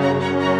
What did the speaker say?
Música